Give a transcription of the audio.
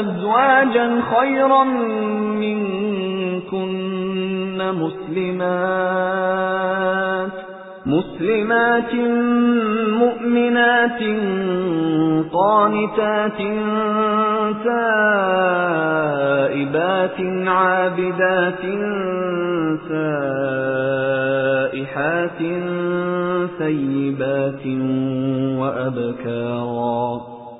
أزواجا خيرا منكن مسلمات مسلمات مؤمنات قانتات تائبات عابدات سائحات ثيبات وأبكارا